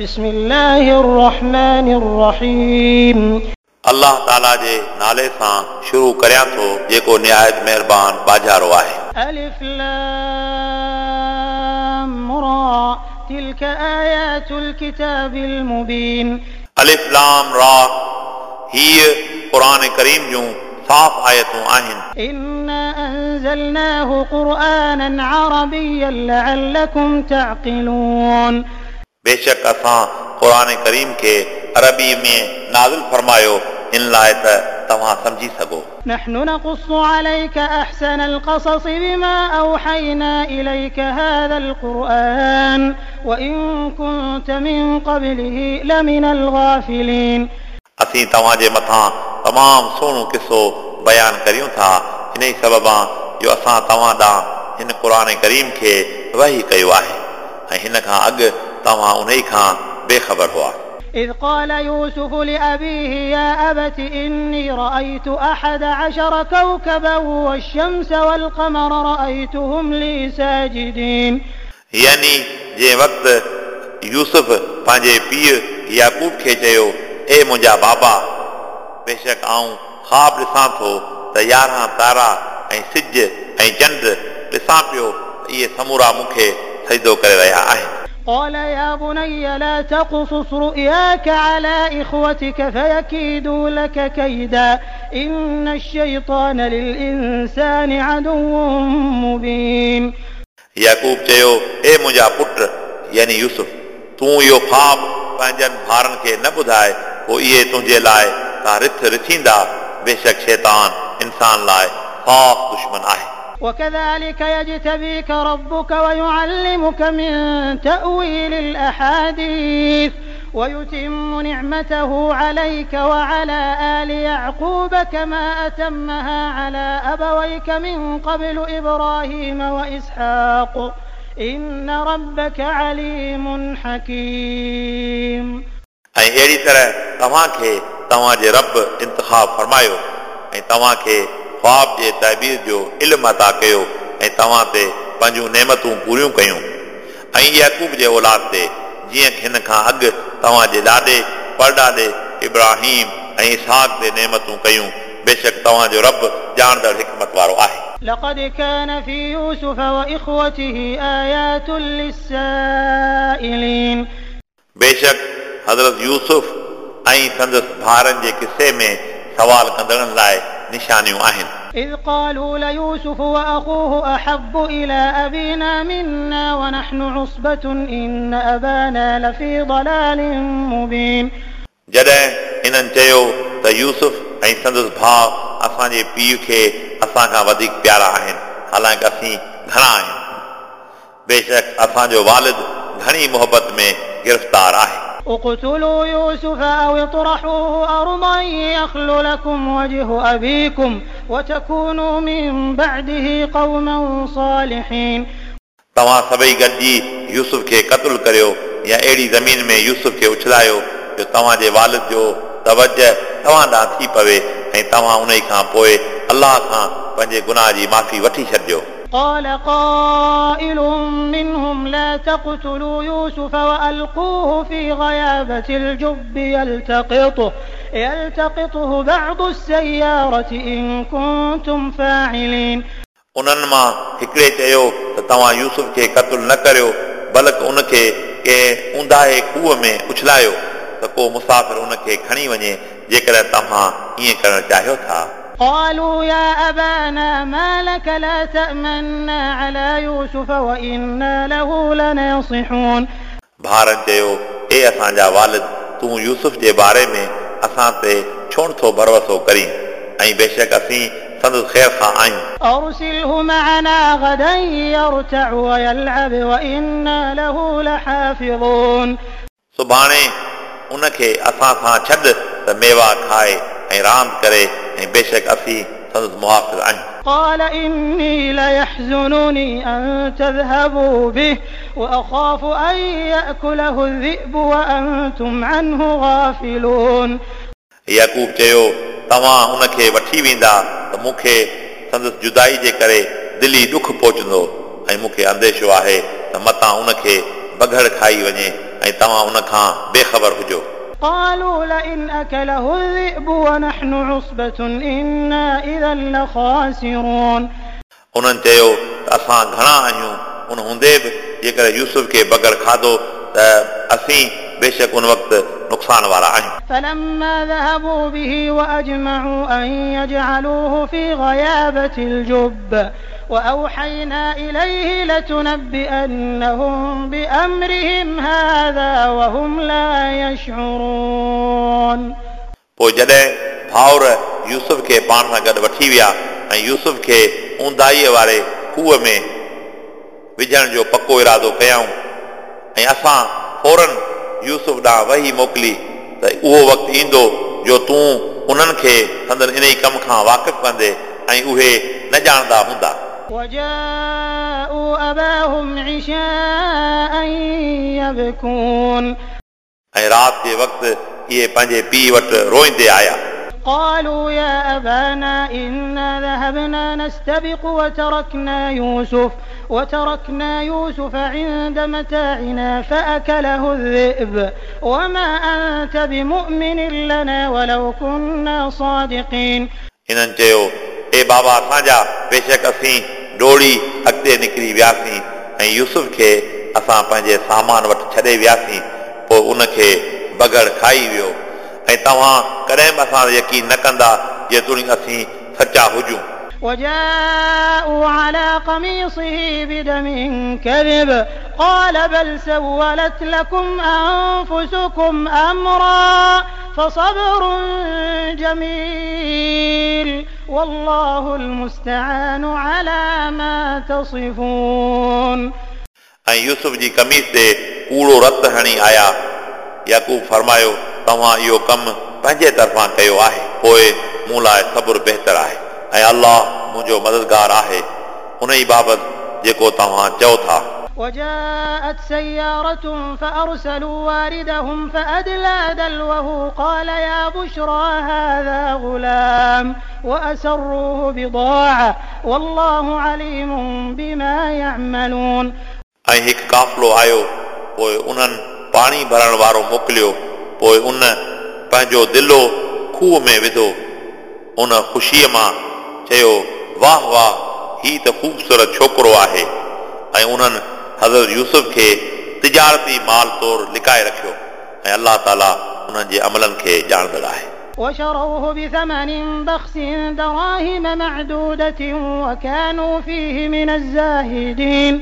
بسم الله الرحمن الرحيم. الله تعالى جي نالي سان شروع ڪريان تو جيڪو نهايت مهربان ٻاجهارو آهي ألف لام را تلك آيات الكتاب المبين. ألف لام را هي قرآن كريم جو صاف آيتون آهن إنا أنزلناه قرآنا عربيا لعلكم تعقلون. बेशक असां क़ुर करीम खे अरबी में नाज़िल फरमायो इन लाइ त तव्हां सम्झी सघो نحن نقص عليك أحسن القصص بما أوحينا إليك هذا القرآن وإن كنت من قبله لمن الغافلين असीं तव्हांजे मथां तमामु सुहिणो किसो बयानु करियूं था हिन ई सबबां जो असां तव्हां ॾांहुं हिन क़ुर करीम खे वही कयो आहे ऐं हिन खां अॻु तव्हां उन ई खां बेख़बर हुआ إذ قال يوسف لأبيه يا أبت إني رأيت أحد عشر كوكبا والشمس والقمر رأيتهم لي ساجدين यानी जंहिं वक़्तु यूसुफ पंहिंजे पीउ याकूब खे चयो ए मुंहिंजा बाबा बेशक आऊं ख़्वाब ॾिसां थो त यारहं तारा ऐं सिज ऐं चंड ॾिसां पियो त इहे समूरा मूंखे सजदो करे रहिया आहिनि قال يا بني لا تقصص رؤياك على إخوتك فيكيدوا لك كيدا. إن الشيطان للإنسان عدو مبين. يعقوب چيو اي منهنجا پٽ يعني يعني یوسف تو يو خواب پانجن بھارن کے نہ بدھائے وہ یہ تنجھے لائے تا رت رچیندا بے شک شیطان انسان لائے خواب دشمن آئے وكذلك يجتبيك ربك ويعلمك من تأويل الأحاديث ويتم نعمته عليك وعلى آل يعقوب كما أتمها على أبويك من قبل إبراهيم وإسحاق إن ربك عليم حكيم ऐं अहिड़ी तरह तव्हांखे तव्हांजे रब इंतिखाब फरमायो ऐं तव्हांखे ख़्वाब जे तहबीर जो इल्मु अता कयो ऐं तव्हां ते पंहिंजूं नेमतूं पूरियूं कयूं ऐं याकूब जे औलाद ते जीअं हिन खां अॻु तव्हांजे ॾाॾे परॾाॾे इब्राहिम ऐं इसहाक ते नेमतूं कयूं बेशक तव्हांजो रब ॼाणदड़ हिकमत वारो आहे لقد كان في يوسف وإخوته آيات للسائلين बेशक हज़रत यूसुफ ऐं संदसि भाउरनि जे किसे में सवाल कंदड़नि लाइ نشاني وأهن إذ قالوا ليوسف وأخوه أحب إلى أبينا منا ونحن عصبة إن أبانا لفي ضلال مبين. جڏهن انهن چيو ته يوسف ۽ سندس ڀاءُ أسان جي پيءُ کي أسان کان وڌيڪ پيارا آهن. حالانڪ اسين گهڻا آهيون بيشڪ أسان جو والد گهڻي محبت ۾ گرفتار آهي اقتلوا يوسف أو اطرحوه أرضا يخل لكم وجه أبيكم وتكونوا من بعده قوما صالحين तव्हां सभई गॾिजी यूसुफ खे क़तलु करियो या अहिड़ी ज़मीन में यूसुफ खे उछलायो जो तव्हांजे वालिद जो तवज तव्हां ॾांहुं थी पवे ऐं तव्हां उन खां पोइ अलाह खां पंहिंजे गुनाह जी माफ़ी वठी छॾिजो قال قائل منهم لا تقتلوا يوسف وألقوه في غيابة الجب يلتقطه يلتقطه بعض السيارة إن كنتم فاعلين उन्हनि मां हिकिड़े चयो त तव्हां यूसुफ खे क़तलु न करियो बल्कि उनखे कंहिं ऊंदाहे खूह में उछलायो त को मुसाफ़िर उनखे खणी वञे जेकॾहिं तव्हां ईअं करणु चाहियो था قالوا يا أبانا ما لك لا تأمنا على يوسف وإنا له لناصحون. بھارن چيو اے اسان جا والد تو يوسف جي باري ۾ اسان تي ڇون ٿو ڀروسو ڪري ۽ بيشڪ اسين سندس خير کان آهيون ارسله معنا غدا يرتع ويلعب وإنا له لحافظون. صبحاڻي ان کي اسان سان ڇڏ ته ميوا کائي ۽ راند ڪري ऐं बेशक असीं संदसि मुहाफ़िज़ आहियूं قال إني ليحزنني أن تذهبوا به وأخاف أن يأكله الذئب وأنتم عنه غافلون याकूब चयो तव्हां उनखे वठी वेंदा त मूंखे संदसि जुदाई जे करे दिली ॾुख पहुचंदो ऐं मूंखे अंदेशो आहे त मतां उनखे बघड़ खाई वञे ऐं तव्हां उन खां बेख़बर हुजो قالوا لئن أكله الذئب ونحن عصبة إنا إذا لخاسرون. انہن چيو اسان گھنا آهيون ان ہوندے جے کر یوسف کے کي کھادو کاڌو ته بے شک ان وقت نقصان والا آهيون فلما ذهبوا به وأجمعوا أن يجعلوه في غيابة الجب. وأوحينا إليه لتنبئنهم بأمرهم هذا وهم لا يشعرون पोइ जॾहिं भाउर यूसुफ खे पाण सां गॾु वठी विया ऐं यूसुफ खे ऊंदाईअ वारे खूह में विझण जो पको इरादो कयऊं ऐं असां फौरन यूसुफ ॾांहुं वही मोकिली त उहो वक़्तु ईंदो जो तूं उन्हनि खे संदनि इन ई कम खां वाक़िफ़ कंदे ऐं उहे न ॼाणंदा हूंदा وجاءوا أباهم عشاء يبكون ऐं राति जे वक़्तु इहे पंहिंजे पीउ वटि रोईंदे आया قالوا يا أبانا إنا ذهبنا نستبق وتركنا يوسف وتركنا يوسف عند متاعنا فأكله الذئب وما أنت بمؤمن لنا ولو كنا صادقين هنن چيو اي بابا اسان جا بيشڪ اسين ڊوڙي اڳتي نڪري وياسين ۽ يوسف کي اسان پنهنجي سامان وٽ ڇڏي وياسين پوءِ ان کي بغير کائي ويو. ۽ توهان ڪڏهن به اسان يقين نه ڪندا جيتوڻي اسين سچا هجون وجاءوا على قميصه بدم كذب قال بل سولت لكم أنفسكم أمرا فصبر جميل والله المستعان على ما تصفون ऐं यूसुफ जी कमीज़ ते कूड़ो रत हणी आया याकूब फरमायो तव्हां इहो कमु पंहिंजे तरफ़ां कयो आहे पोइ मूं लाइ सब्र बहितर आहे ऐं अलाह मुंहिंजो मददगार आहे उन ई बाबति जेको तव्हां चओ था وجاءت سيارة فأرسلوا واردهم فأدلى دلوه قال يا بشرى هذا غلام وأسروه بضاعة والله عليم بما يعملون ऐं हिकु काफ़िलो आयो पोइ उन्हनि पाणी भरण वारो मोकिलियो पोइ उन पंहिंजो दिलो खूह में विधो उन ख़ुशीअ मां चयो वाह वाह ही त ख़ूबसूरत छोकिरो आहे ऐं उन्हनि हज़रत यूसुफ खे तिजारती माल तौर लिकाए रखियो ऐं अलाह ताला उन्हनि जे अमलनि खे ॼाणंदड़ आहे وشروه بثمن بخس دراهم معدودة وكانوا فيه من الزاهدين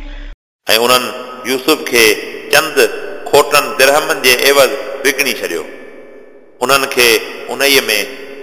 ऐं उन्हनि यूसुफ खे चंद खोटनि दिरहमनि जे एवज़ विकिणी छॾियो उन्हनि खे उन्हीअ में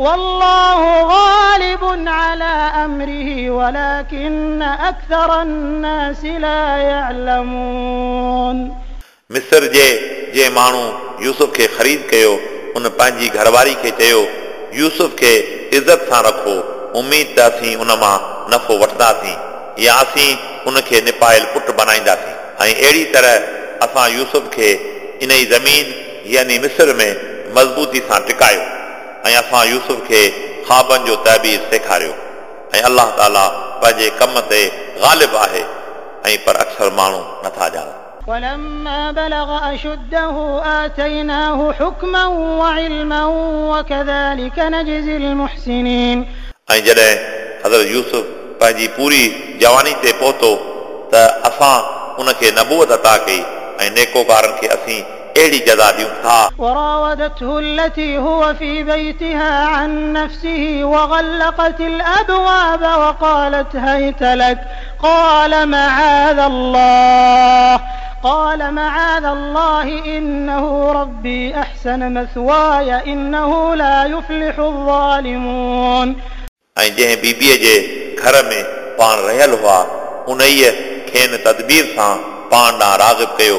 والله غالب على أمره ولكن أكثر الناس لا يعلمون मिस्र जे जे माण्हू यूसुफ खे ख़रीद कयो उन पंहिंजी घरवारी खे चयो यूसुफ खे इज़त सां रखो उमीद त असीं उन मां नफ़ो वठंदासीं या असीं उनखे निपायल पुटु बनाईंदासीं ऐं अहिड़ी तरह असां यूसुफ खे इन ई ज़मीन यानी मिस्र में मज़बूती सां टिकायो ऐं असां यूसुफ खे ख़्वाबनि जो तहबीर सेखारियो ऐं अलाह ताला पंहिंजे कम ते ग़ालिब आहे ऐं पर अक्सर माण्हू नथा ॼाणनि ولما بلغ أشده آتيناه حكما وعلما وكذلك نجزي المحسنين ऐं जॾहिं हज़रत यूसुफ पंहिंजी पूरी जवानी ते पहुतो त असां उनखे नबूअत अता कई ऐं नेकोकारनि खे असीं अहिड़ी जज़ा ॾियूं था وراودته التي هو في بيتها عن نفسه وغلقت الأبواب وقالت هيت لك قال معاذ الله قال معاذ الله إنه ربي أحسن مثواي إنه لا يفلح الظالمون ऐं जंहिं बीबीअ जे घर में पाण रहियल हुआ उन ई खेनि तदबीर सां पाण ॾांहुं राग़िब कयो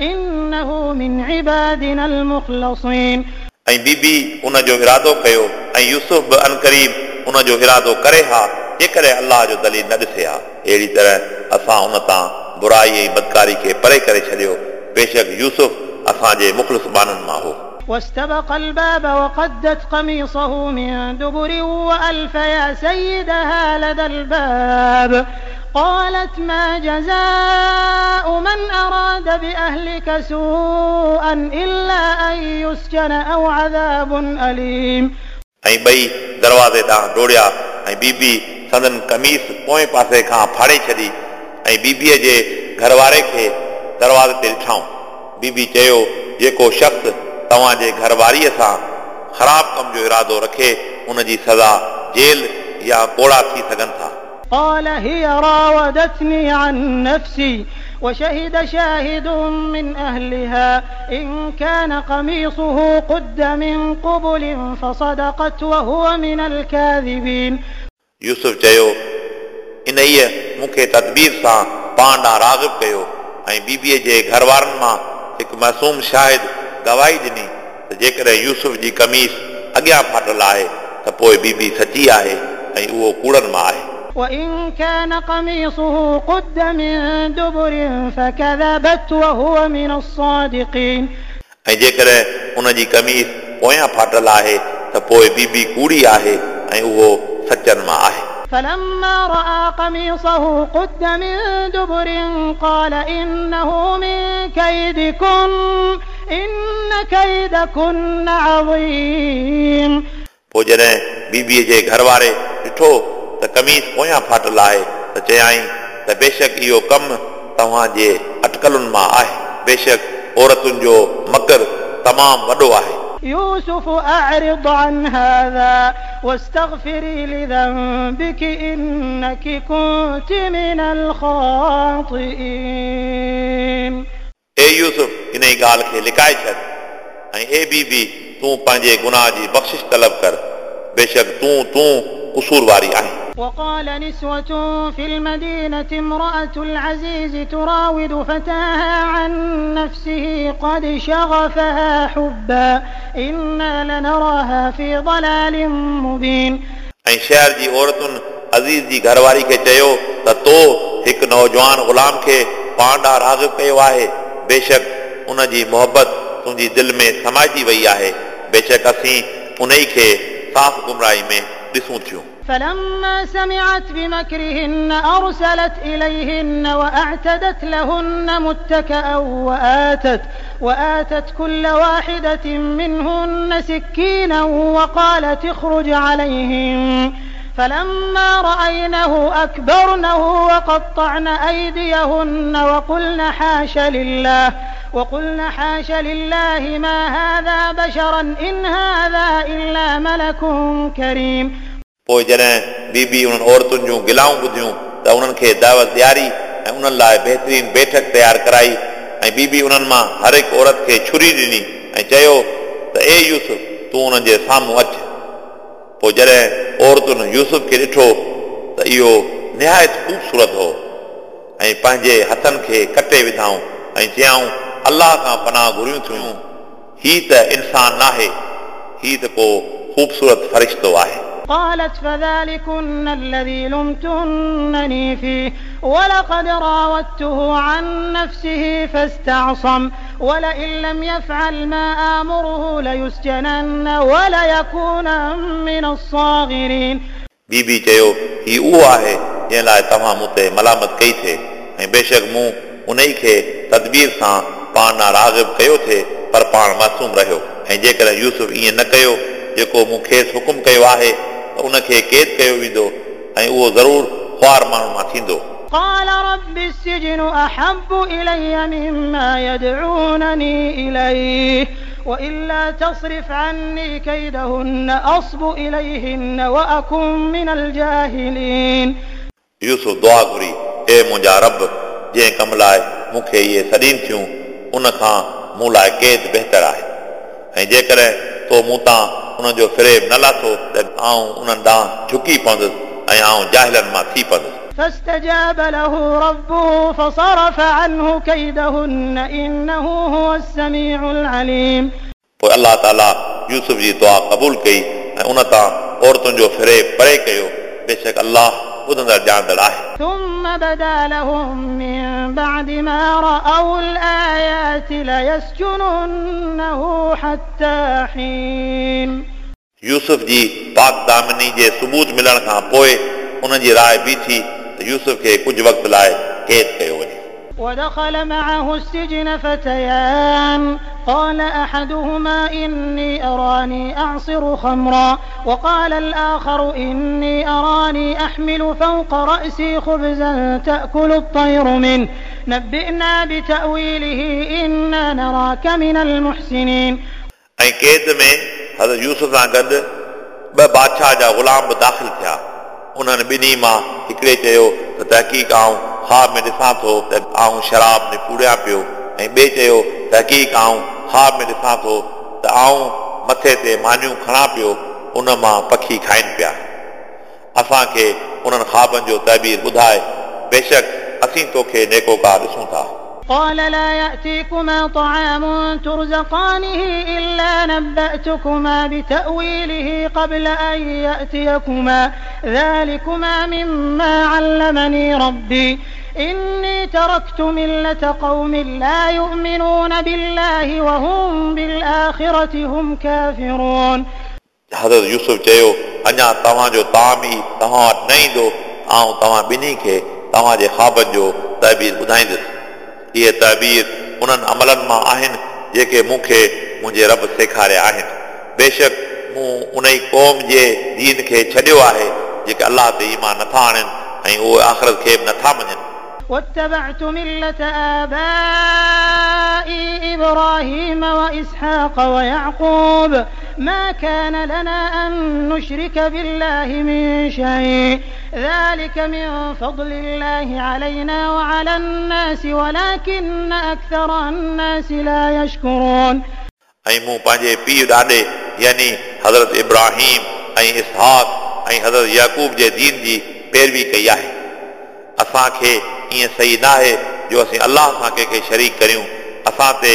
إنه من عبادنا المخلصين ऐं बीबी उन जो इरादो कयो ऐं यूसुफ बि अनकरीब उन जो इरादो करे हा जेकॾहिं अलाह जो दलील न ॾिसे हा अहिड़ी तरह असां उन तां बुराई ऐं बदकारी खे परे करे छॾियो बेशक यूसुफ असांजे मुख़लिस बाननि मां हो واستبق الباب وقدت قميصه من دبر وألف يا سيدها لدى الباب قالت ما جزاء من أراد بأهلك سوءا إلا أن يسجن أو عذاب أليم ऐं ॿई दरवाज़े ॾांहुं डोड़िया ऐं बीबी संदन कमीस पोएं पासे खां फाड़े छॾी ऐं बीबीअ जे घर वारे खे दरवाज़े ते ॾिठऊं बीबी चयो जेको शख़्स तव्हांजे घरवारीअ सां ख़राब कम जो इरादो रखे उन जी सज़ा जेल या कोड़ा थी सघनि था قال هي راودتني عن نفسي وشهد شاهد من أهلها إن كان قميصه قد من قبل فصدقت وهو من الكاذبين यूसुफ चयो इन इह मूंखे तदबीर सां पाण ॾांहुं राग़िब कयो ऐं बीबीअ जे घर वारनि मां हिकु मासूम शाहिद गवाही ॾिनी त जेकॾहिं यूसुफ जी कमीस अॻियां फाटल आहे त पोइ बीबी सची आहे ऐं उहो कूड़नि मां आहे وإن كان قميصه قد من دبر فكذبت وهو من الصادقين ऐं जेकॾहिं उन जी कमीस पोयां फाटल आहे त पोइ बीबी कूड़ी आहे ऐं उहो सचनि मां आहे فلما رأى قميصه قد من دبر قال إنه من كيدكن إن كيدكن عظيم पोइ जॾहिं बीबीअ जे घर वारे ॾिठो त कमीस पोयां फाटल आहे त चयाईं त बेशक इहो कमु तव्हांजे अटकलुनि मां आहे बेशक औरतुनि जो मकर तमामु वॾो आहे يوسف أعرض عن هذا واستغفري لذنبك إنك كنت من الخاطئين ए यूसुफ इन ई ॻाल्हि खे लिकाए छॾ ऐं ए बीबी तूं पंहिंजे गुनाह जी बख़्शिश तलब कर बेशक तूं तूं कसूर वारी आहीं وقال نسوة في المدينة امرأة العزيز تراود فتاها عن نفسه قد شغفها حبا إنا لنراها في ضلال مبين ऐं शहर जी औरतुनि अज़ीज़ जी घरवारी खे चयो त तो हिकु नौजवान ग़ुलाम खे पाण ॾांहुं राग़िब कयो आहे बेशक उन जी मोहबत तुंहिंजी दिलि में समाइजी वई आहे बेशक असीं उन ई खे साफ़ गुमराही में ॾिसूं थियूं فلما سمعت بمكرهن أرسلت إليهن وأعتدت لهن متكأ وآتت وآتت كل واحدة منهن سكينا وقالت اخرج عليهم. فلما رأينه أكبرنه وقطعن أيديهن وقلن حاش لله وقلن حاش لله ما هذا بشرا إن هذا إلا ملك كريم. پوءِ جڏهن بيبي انهن عورتن جون گلائون ٻڌيون ته انهن کي دعوت ڏياري ۽ انهن لاءِ بهترين بيٺڪ تيار ڪرائي. ۽ بيبي انهن مان هر هڪ عورت کي ڇري ڏني ۽ چيو ته اي يوسف تون انهن جي سامهون اچ. پوءِ جڏهن عورتن يوسف کي ڏٺو ته اهو نهايت خوبصورت هو. ۽ پنهنجي هٿن کي ڪٽي وڌائون ۽ چيائون الله کان پناهه گهريون ٿيون. هيءُ ته انسان ناهي. هيءُ ته ڪو خوبصورت فرشتو آهي قالت فذلكن الذي لمتنني فيه ولقد راودته عن نفسه فاستعصم ولئن لم يفعل ما آمره ليسجنن وليكون من الصاغرين बीबी चयो ही उहो आहे जंहिं लाइ तव्हां मूं ते मलामत कई थिए ऐं बेशक मूं उन ई खे तदबीर सां पाण ॾांहुं राग़िब कयो थिए पर पाण मासूम रहियो ऐं जेकॾहिं यूसुफ ईअं न कयो जेको मूं खेसि हुकुम कयो आहे त उनखे क़ैद कयो वेंदो ऐं उहो ज़रूरु ख़्वार माण्हू मां थींदो قال رب السجن أحب إلي مما يدعونني إليه وإلا تصرف عني كيدهن أصب إليهن وأكن من الجاهلين यूसुफ दुआ घुरी ए मुंहिंजा रब जंहिं कम लाइ मूंखे इहे सॾीनि थियूं उन खां मूं लाइ क़ैद बहितर आहे ऐं जेकॾहिं तो मूं तां उनजो फिरेब न लाथो त आऊं उन्हनि ॾांहुं झुकी पवंदुसि ऐं आऊं जाहिलनि मां थी पवंदुसि فاستجاب له ربه فصرف عنه كيدهن إنه هو السميع العليم पोइ अलाह ताला यूसुफ जी दुआ क़बूल कई ऐं उन तां औरतुनि जो फिरेब परे कयो बेशक अलाह ॿुधंदड़ ॼाणंदड़ आहे ثم بدا لهم من بعد ما رأوا الآيات ليسجننه حتى حين यूसुफ जी पाक दामिनी जे सबूत मिलण खां पोइ उन जी राय बीठी त यूसुफ खे कुझु वक़्त लाइ क़ैद कयो वञे ودخل معه السجن فتيان قال أحدهما إني أراني أعصر خمرا وقال الآخر إني أراني أحمل فوق رأسي خبزا تأكل الطير منه نبئنا بتأويله إنا نراك من المحسنين ऐं क़ैद में हज़रत यूसुफ सां गॾु ॿ बादशाह जा ग़ुलाम बि दाख़िल थिया उन्हनि ॿिन्ही मां हिकिड़े चयो त तहक़ीक़ आऊं خواب ۾ ڏسان ٿو ته آئون شراب ۾ پوريان پيو ۽ ٻئي چيو تحقيق آئون خواب ۾ ڏسان ٿو ته آئون مٿي تي مانيون کڻان پيو ان مان پکي کائين پيا. اسان کي انهن خوابن جو تعبير ٻڌائي بيشڪ اسين توکي نيڪوڪار ڏسون ٿا قال لا يأتيكما طعام ترزقانه إلا نبأتكما بتأويله قبل أن يأتيكما. ذلكما مما علمني ربي. إني تركت ملة قوم لا يؤمنون بالله وهم بالآخرة هم كافرون. حضرت يوسف چيو اڃا توهان جو طعام ئي توهان وٽ نه ايندو آئون آه، توهان جي خوابن جو تعبير ٻڌاईندुसि اهي تهبير انهن عملن مان آهن جيڪي مون کي منهنجي رب سيکاريا آهن. بيشڪ مون ان ئي قوم جي دين کي ڇڏيو آهي جيڪي الله تي ايمان نٿا آڻن ۽ اهي آخرت کي به نٿا مڃن واتبعت ملة آبائي إبراهيم وإسحاق ويعقوب ما كان لنا أن نشرك بالله من شيء ذلك من فضل الله علينا وعلى الناس ولكن أكثر الناس لا يشكرون ऐं मूं पंहिंजे पीउ ॾाॾे यानी हज़रत इब्राहिम ऐं इसहाक ऐं हज़रत याकूब जे दीन जी पैरवी कई आहे असांखे ईअं सही न आहे जो असीं अलाह सां कंहिंखे शरीक करियूं असां ते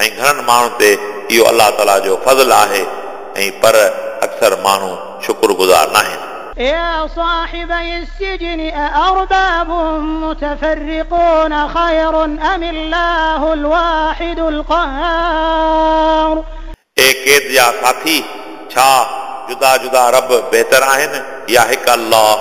ऐं घणनि माण्हुनि ते इहो अलाह ताला जो फज़ल आहे ऐं पर अक्सर माण्हू शुक्रगुज़ार न आहिनि يا صاحبي السجن أأرباب متفرقون خير أم الله الواحد القهار ए क़ैद जा साथी छा जुदा जुदा रब बहितर आहिनि या हिकु अलाह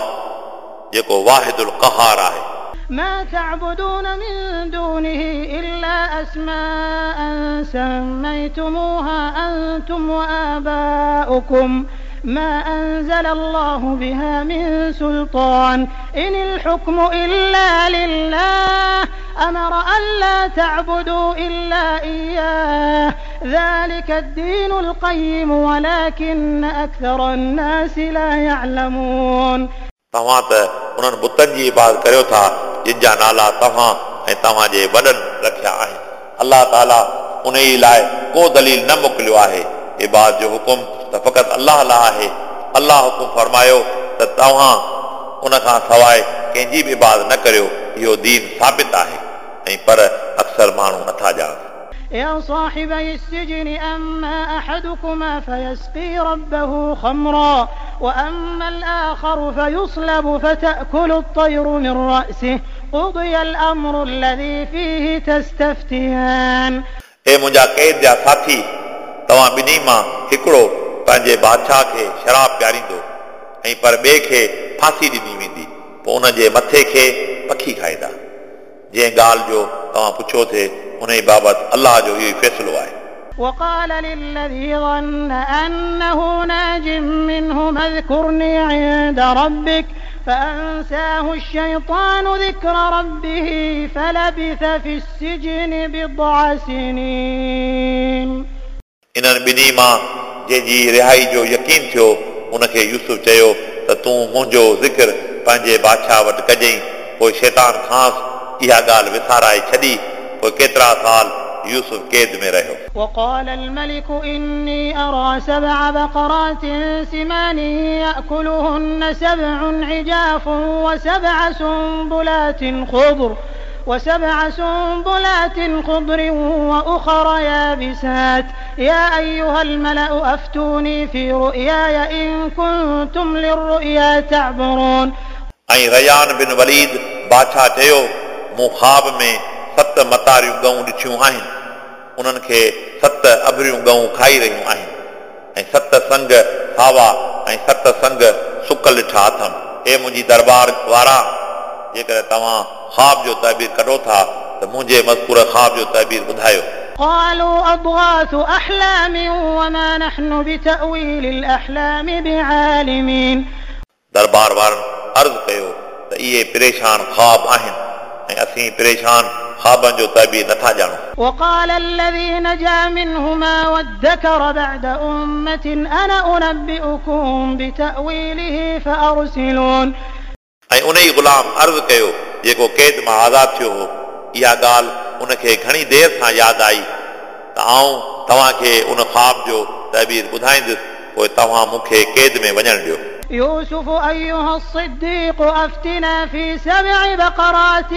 जेको वाहिदुल क़हार आहे ما تعبدون من دونه إلا أسماء سميتموها أنتم وآباؤكم ما أنزل الله بها من سلطان إن الحكم إلا لله أمر ألا تعبدوا إلا إياه ذلك الدين القيم ولكن أكثر الناس لا يعلمون तव्हां त उन्हनि बुतनि जी इबादत करियो था जिन जा नाला तव्हां ऐं तव्हांजे वॾनि रखिया आहिनि अलाह ताला उन ई लाइ को दलील न मोकिलियो आहे इबाद जो हुकुम त फ़क़ति अलाह लाइ आहे अलाह हुकुम फरमायो त तव्हां उन खां सवाइ कंहिंजी बि इबादत न करियो इहो दीन साबित आहे ऐं पर अक्सर माण्हू नथा ॼाणनि يا صاحبي السجن أما أحدكما فيسقي ربه خمرا وأما الآخر فيصلب فتأكل الطير من رأسه قضي الأمر الذي فيه تستفتيان हे मुंहिंजा क़ैद जा साथी तव्हां ॿिन्ही मां हिकिड़ो पंहिंजे बादशाह खे शराब पियारींदो ऐं पर ॿिए खे फांसी ॾिनी वेंदी पोइ उन जे मथे खे पखी खाईंदा जंहिं ॻाल्हि जो तव्हां पुछो थिए उन ई बाबति अलाह जो इहो ई फ़ैसिलो आहे وقال للذي ظن أنه ناج منه اذكرني عند ربك فأنساه الشيطان ذكر ربه فلبث في السجن بضع سنين इन्हनि ॿिन्ही मां जंहिंजी रिहाई जो यकीन थियो उनखे यूसुफ चयो त तूं मुंहिंजो ज़िक्र पंहिंजे बादशाह वटि कजई पोइ शैतान खांसि इहा ॻाल्हि विसाराए छॾी पोइ केतिरा साल यूसुफ कैद में रहियो وقال الملك إني أرى سبع بقرات سمان يأكلهن سبع عجاف وسبع سنبلات خضر وسبع سنبلات خضر وأخر يابسات يا أيها الملأ أفتوني في رؤياي إن كنتم للرؤيا تعبرون ऐं रयान बिन वलीद बादशाह चयो मूं ख़्वाब में सत मतारियूं गऊं ॾिठियूं आहिनि उन्हनि खे सत अभरियूं गऊं खाई रहियूं आहिनि ऐं सत संग सावा ऐं सत संग सुकल ॾिठा अथमि हे मुंहिंजी दरबार वारा जेकर तव्हां ख़्वाब जो तहबीर कढो था त मुंहिंजे मज़कूर ख़्वाब जो तहबीर ॿुधायो قالوا أضغاث أحلام وما نحن بتأويل الأحلام بعالمين दरबार वारनि अर्ज़ु कयो त इहे परेशान ख़्वाब आहिनि ऐं असीं परेशान ख़्वाबनि जो तहबीर नथा ॼाणूं وقال الذي نجا منهما وادكر بعد أمة أنا أنبئكم بتأويله فأرسلون ऐं उन ई ग़ुलाम अर्ज़ु कयो जेको क़ैद मां आज़ादु थियो हो इहा ॻाल्हि उनखे घणी देरि सां यादि आई त आऊं तव्हांखे उन ख़्वाब जो तहबीर ॿुधाईंदुसि पोइ तव्हां मूंखे क़ैद में वञणु ॾियो يوسف أيها الصديق أفتنا في سبع بقرات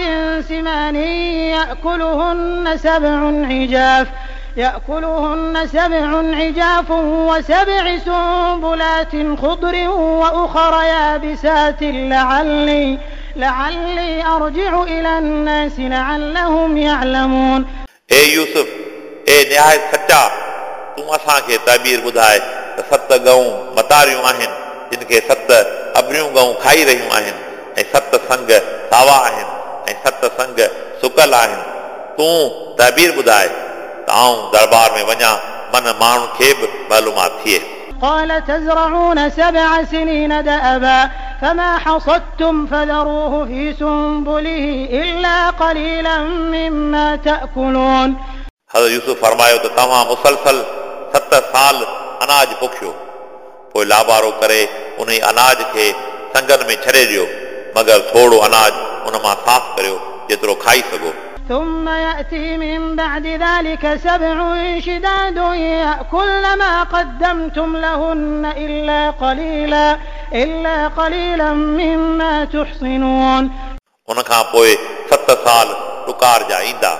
سمان يأكلهن سبع عجاف يأكلهن سبع عجاف وسبع سنبلات خضر وأخر يابسات لعلي لعلي أرجع إلى الناس لعلهم يعلمون. اے يوسف اے نهاية سچا تم اساں کے تعبیر بدھائے ست گاؤں متاریوں जिन खे सत अबरियूं गऊं खाई रहियूं आहिनि ऐं सत संग सावा आहिनि ऐं सत संग सुकल आहिनि तूं तबीर ॿुधाए त आऊं दरबार में वञा मन माण्हुनि खे बि मालूमात थिए قال تزرعون سبع سنين دأبا فما حصدتم فذروه في سنبله إلا قليلا مما تأكلون हज़रत यूसुफ फरमायो त तव्हां मुसलसल सत साल अनाज पोखियो पोइ लाबारो करे उन अनाज खे संगनि में छॾे ॾियो मगर थोरो अनाज उन मां साफ़ करियो जेतिरो खाई सघो ثم يأتي من بعد ذلك سبع شداد يأكلن ما قدمتم لهن إلا قليلا إلا قليلا مما تحصنون उन खां पोइ सत साल ॾुकार जा ईंदा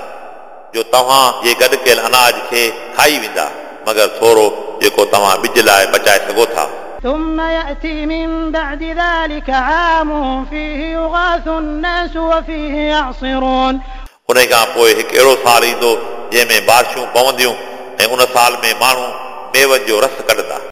जो तव्हां जे गॾु कयल अनाज खे खाई वेंदा मगर थोरो जेको तव्हां ॿिज लाइ बचाए सघो था ثم يأتي من بعد ذلك عام فيه يغاث الناس وفيه يعصرون उन खां पोइ हिकु अहिड़ो साल ईंदो जंहिंमें बारिशूं पवंदियूं ऐं उन साल में माण्हू मेवनि जो रस कढंदा